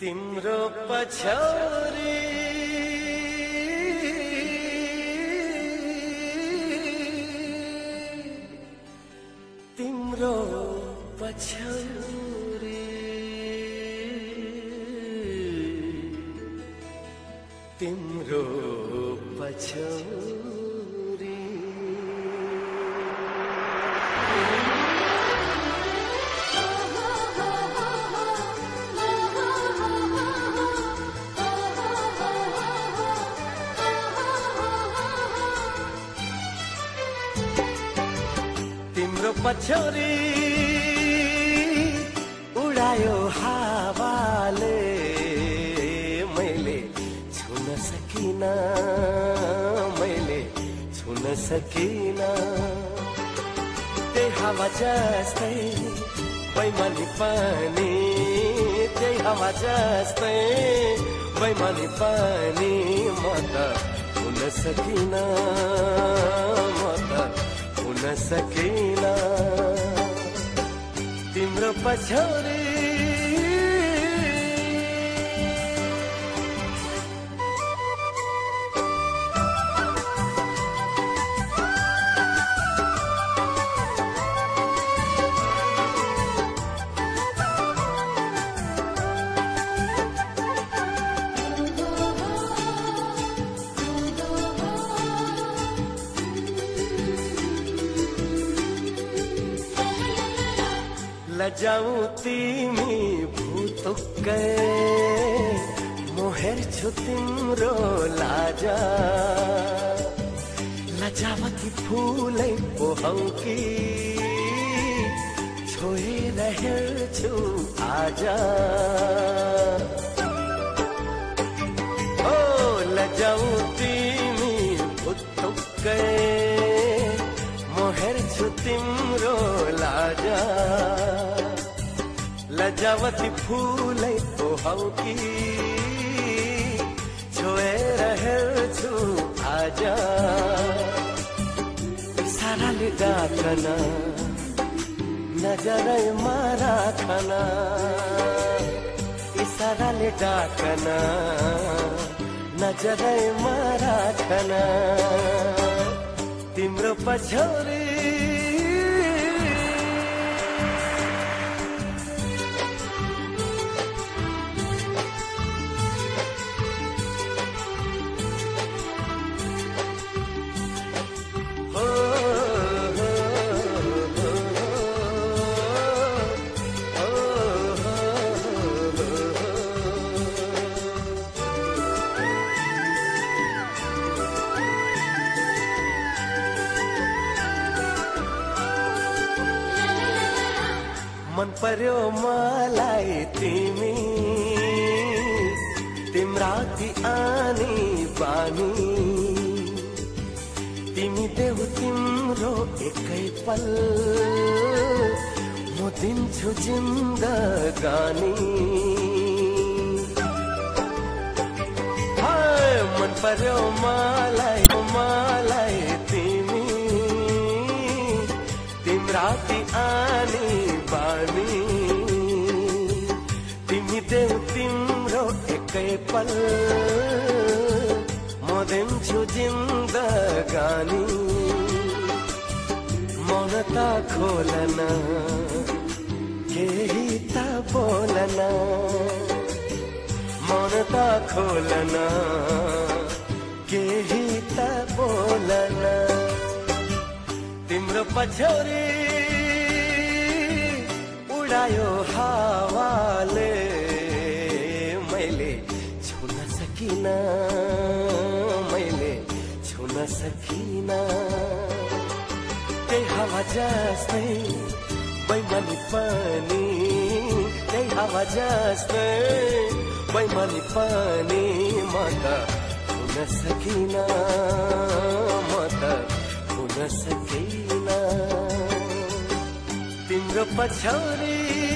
तिम्रो पछौरी। तिम्रो पछौरी। तिम्रो पछौरी। तिम्रो पछौरी उडायो हावाले। मैले छुन सकिन मैले छुन सकिन। त्यही हावा जस्तै बैमानी पनि त्यही हावा जस्तै बैमानी पनि म त हुन सकिन सकिन तिम्रो पछौरी लजाऊ तिमी भुतुक्कै मोहेर छु तिम्रो लाजा। लजावती फुलै पोहौ कि। छोएर हेर्छु आज। ओ लजाऊ तिमी भुतुक्कै मोहेर छु तिम्रो लाजा। लजावती फुलै पोहौ कि? छोएर हेर्छु आज। साराले डाकन नजरैमा राखन इसाराले डाकन नजरैमा राखन तिम्रो पछौरी मन पर्यो मलाई तिमी। तिम्रा ती आनी बानी। तिमी देऊ तिम्रो एकै पल। म दिन्छु जिन्दगानी। मन पर्यो मलाई मलाई तिमी। तिम्रा ती तिम्रो एकै पल म दिन्छु जिन्दगानी मौनता खोलन केही त बोलन। मौनता खोलन केही त बोलन। तिम्रो पछौरी उडायो हावाले। मैले छुन सकिन मैले छुन सकिन। त्यही हावा जस्तै बैमानी पनि त्यही हावा जस्तै बैमानी पनि म त हुन सकिन म त हुन सकिन। तिम्रो पछौरी